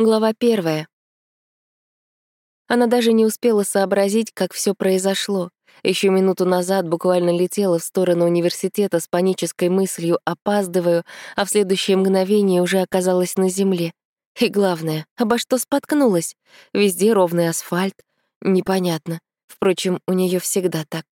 Глава первая. Она даже не успела сообразить, как все произошло. Еще минуту назад буквально летела в сторону университета с панической мыслью «опаздываю», а в следующее мгновение уже оказалась на земле. И главное, обо что споткнулась? Везде ровный асфальт. Непонятно. Впрочем, у нее всегда так.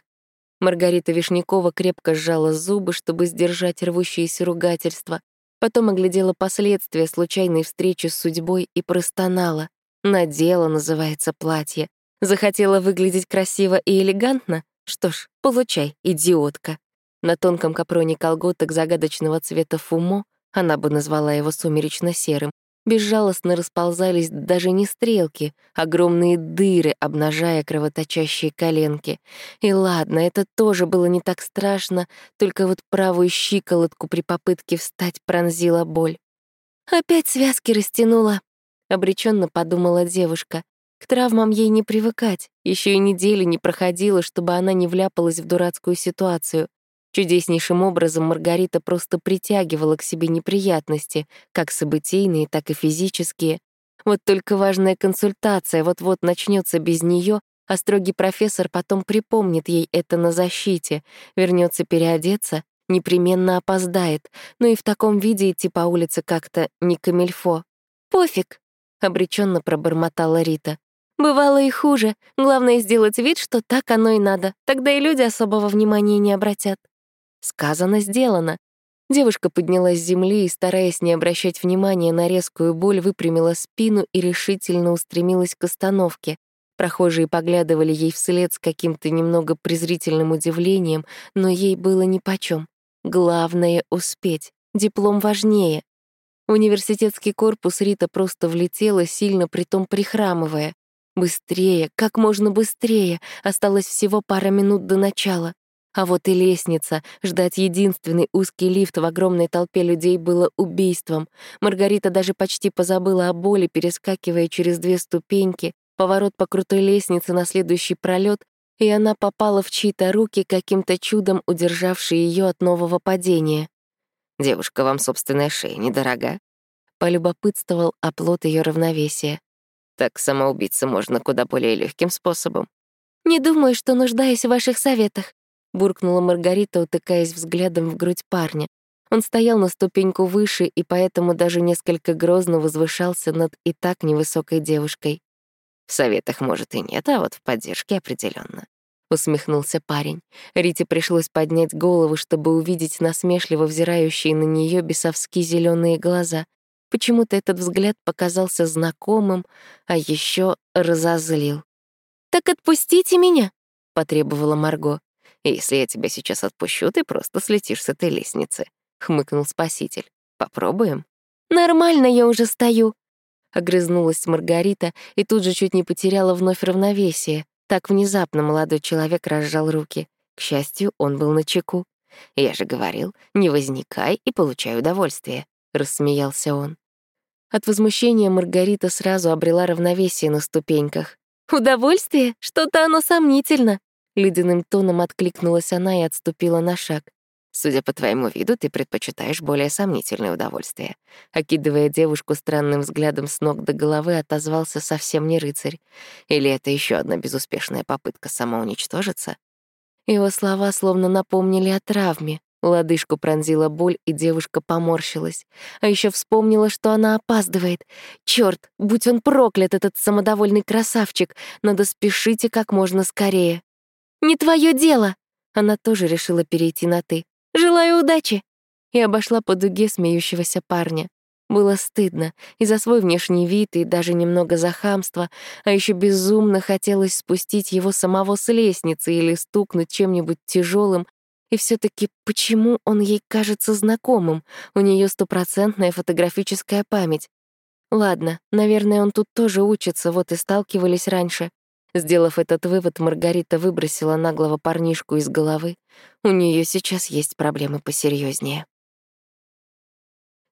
Маргарита Вишнякова крепко сжала зубы, чтобы сдержать рвущиеся ругательства, Потом оглядела последствия случайной встречи с судьбой и простонала. Надела, называется, платье. Захотела выглядеть красиво и элегантно? Что ж, получай, идиотка. На тонком капроне колготок загадочного цвета фумо, она бы назвала его сумеречно-серым, безжалостно расползались даже не стрелки, огромные дыры, обнажая кровоточащие коленки. И ладно, это тоже было не так страшно, только вот правую щиколотку при попытке встать пронзила боль. «Опять связки растянула», — обреченно подумала девушка. К травмам ей не привыкать, еще и недели не проходило, чтобы она не вляпалась в дурацкую ситуацию. Чудеснейшим образом Маргарита просто притягивала к себе неприятности, как событийные, так и физические. Вот только важная консультация вот-вот начнется без нее, а строгий профессор потом припомнит ей это на защите, вернется переодеться, непременно опоздает, но и в таком виде идти по улице как-то не камильфо. «Пофиг», — обреченно пробормотала Рита. «Бывало и хуже. Главное сделать вид, что так оно и надо. Тогда и люди особого внимания не обратят». Сказано, сделано. Девушка поднялась с земли и, стараясь не обращать внимания на резкую боль, выпрямила спину и решительно устремилась к остановке. Прохожие поглядывали ей вслед с каким-то немного презрительным удивлением, но ей было нипочём. Главное — успеть. Диплом важнее. В университетский корпус Рита просто влетела, сильно притом прихрамывая. Быстрее, как можно быстрее. Осталось всего пара минут до начала. А вот и лестница. Ждать единственный узкий лифт в огромной толпе людей было убийством. Маргарита даже почти позабыла о боли, перескакивая через две ступеньки, поворот по крутой лестнице на следующий пролет, и она попала в чьи-то руки, каким-то чудом удержавшие ее от нового падения. «Девушка, вам собственная шея недорога?» — полюбопытствовал оплот ее равновесия. «Так самоубиться можно куда более легким способом». «Не думаю, что нуждаюсь в ваших советах», буркнула Маргарита, утыкаясь взглядом в грудь парня. Он стоял на ступеньку выше и поэтому даже несколько грозно возвышался над и так невысокой девушкой. «В советах, может, и нет, а вот в поддержке определенно. усмехнулся парень. Рите пришлось поднять голову, чтобы увидеть насмешливо взирающие на нее бесовски зеленые глаза. Почему-то этот взгляд показался знакомым, а еще разозлил. «Так отпустите меня!» — потребовала Марго. «Если я тебя сейчас отпущу, ты просто слетишь с этой лестницы», — хмыкнул спаситель. «Попробуем?» «Нормально я уже стою», — огрызнулась Маргарита и тут же чуть не потеряла вновь равновесие. Так внезапно молодой человек разжал руки. К счастью, он был на чеку. «Я же говорил, не возникай и получай удовольствие», — рассмеялся он. От возмущения Маргарита сразу обрела равновесие на ступеньках. «Удовольствие? Что-то оно сомнительно», Ледяным тоном откликнулась она и отступила на шаг. «Судя по твоему виду, ты предпочитаешь более сомнительное удовольствие». Окидывая девушку странным взглядом с ног до головы, отозвался совсем не рыцарь. «Или это еще одна безуспешная попытка самоуничтожиться?» Его слова словно напомнили о травме. Лодыжку пронзила боль, и девушка поморщилась. А еще вспомнила, что она опаздывает. Черт, будь он проклят, этот самодовольный красавчик! Надо спешить и как можно скорее. «Не твое дело!» Она тоже решила перейти на «ты». «Желаю удачи!» И обошла по дуге смеющегося парня. Было стыдно и за свой внешний вид, и даже немного за хамство, а еще безумно хотелось спустить его самого с лестницы или стукнуть чем-нибудь тяжелым. И все таки почему он ей кажется знакомым? У нее стопроцентная фотографическая память. Ладно, наверное, он тут тоже учится, вот и сталкивались раньше. Сделав этот вывод, Маргарита выбросила наглого парнишку из головы. У нее сейчас есть проблемы посерьезнее.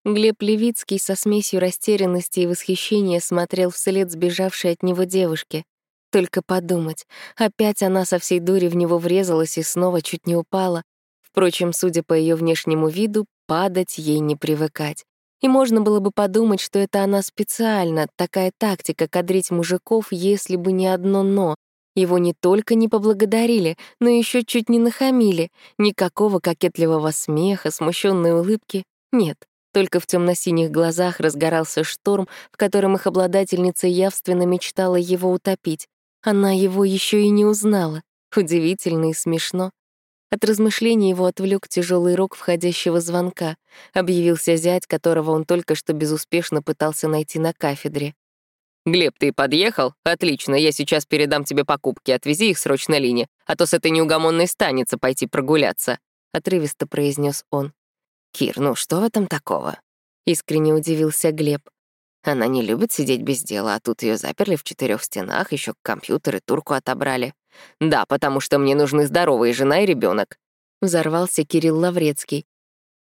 Глеб Левицкий со смесью растерянности и восхищения смотрел вслед сбежавшей от него девушке. Только подумать, опять она со всей дури в него врезалась и снова чуть не упала. Впрочем, судя по ее внешнему виду, падать ей не привыкать. И можно было бы подумать, что это она специально, такая тактика кадрить мужиков, если бы не одно «но». Его не только не поблагодарили, но еще чуть не нахамили. Никакого кокетливого смеха, смущенной улыбки нет. Только в темно-синих глазах разгорался шторм, в котором их обладательница явственно мечтала его утопить. Она его еще и не узнала. Удивительно и смешно. От размышлений его отвлек тяжелый рог входящего звонка. Объявился зять, которого он только что безуспешно пытался найти на кафедре. «Глеб, ты подъехал? Отлично, я сейчас передам тебе покупки, отвези их срочно Лине, а то с этой неугомонной станется пойти прогуляться», — отрывисто произнес он. «Кир, ну что в этом такого?» — искренне удивился Глеб. Она не любит сидеть без дела, а тут ее заперли в четырех стенах, еще компьютер и турку отобрали. Да, потому что мне нужны здоровые жена и ребенок. Взорвался Кирилл Лаврецкий.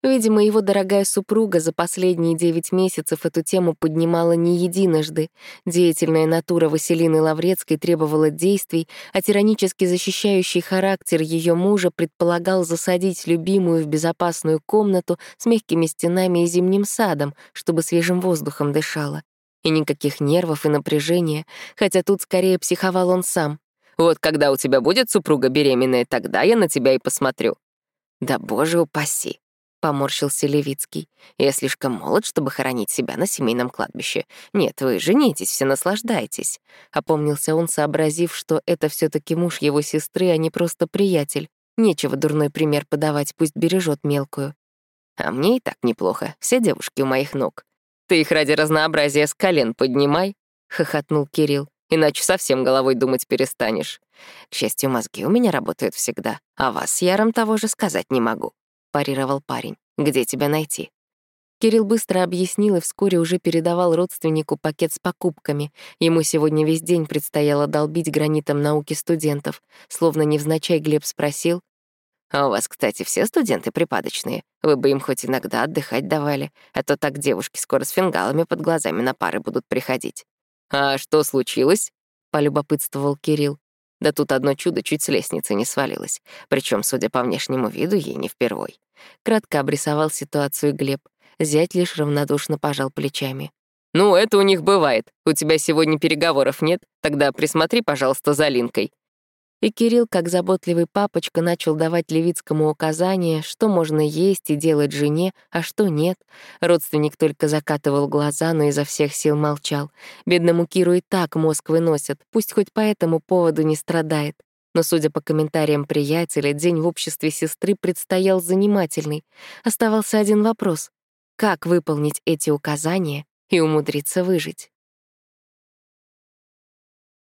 Видимо, его дорогая супруга за последние девять месяцев эту тему поднимала не единожды. Деятельная натура Василины Лаврецкой требовала действий, а тиранически защищающий характер ее мужа предполагал засадить любимую в безопасную комнату с мягкими стенами и зимним садом, чтобы свежим воздухом дышала. И никаких нервов и напряжения, хотя тут скорее психовал он сам. «Вот когда у тебя будет супруга беременная, тогда я на тебя и посмотрю». «Да боже упаси!» — поморщился Левицкий. «Я слишком молод, чтобы хоронить себя на семейном кладбище. Нет, вы женитесь, все наслаждайтесь». Опомнился он, сообразив, что это все таки муж его сестры, а не просто приятель. Нечего дурной пример подавать, пусть бережет мелкую. А мне и так неплохо, все девушки у моих ног. «Ты их ради разнообразия с колен поднимай», — хохотнул Кирилл. «Иначе совсем головой думать перестанешь. К счастью, мозги у меня работают всегда, а вас Яром того же сказать не могу парировал парень. «Где тебя найти?» Кирилл быстро объяснил и вскоре уже передавал родственнику пакет с покупками. Ему сегодня весь день предстояло долбить гранитом науки студентов. Словно невзначай Глеб спросил. «А у вас, кстати, все студенты припадочные? Вы бы им хоть иногда отдыхать давали, а то так девушки скоро с фингалами под глазами на пары будут приходить». «А что случилось?» — полюбопытствовал Кирилл. Да тут одно чудо чуть с лестницы не свалилось, причем, судя по внешнему виду, ей не впервой. Кратко обрисовал ситуацию Глеб. Зять лишь равнодушно пожал плечами. «Ну, это у них бывает. У тебя сегодня переговоров нет? Тогда присмотри, пожалуйста, за Линкой». И Кирилл, как заботливый папочка, начал давать Левицкому указания, что можно есть и делать жене, а что нет. Родственник только закатывал глаза, но изо всех сил молчал. Бедному Киру и так мозг выносят, пусть хоть по этому поводу не страдает. Но, судя по комментариям приятеля, день в обществе сестры предстоял занимательный. Оставался один вопрос — как выполнить эти указания и умудриться выжить?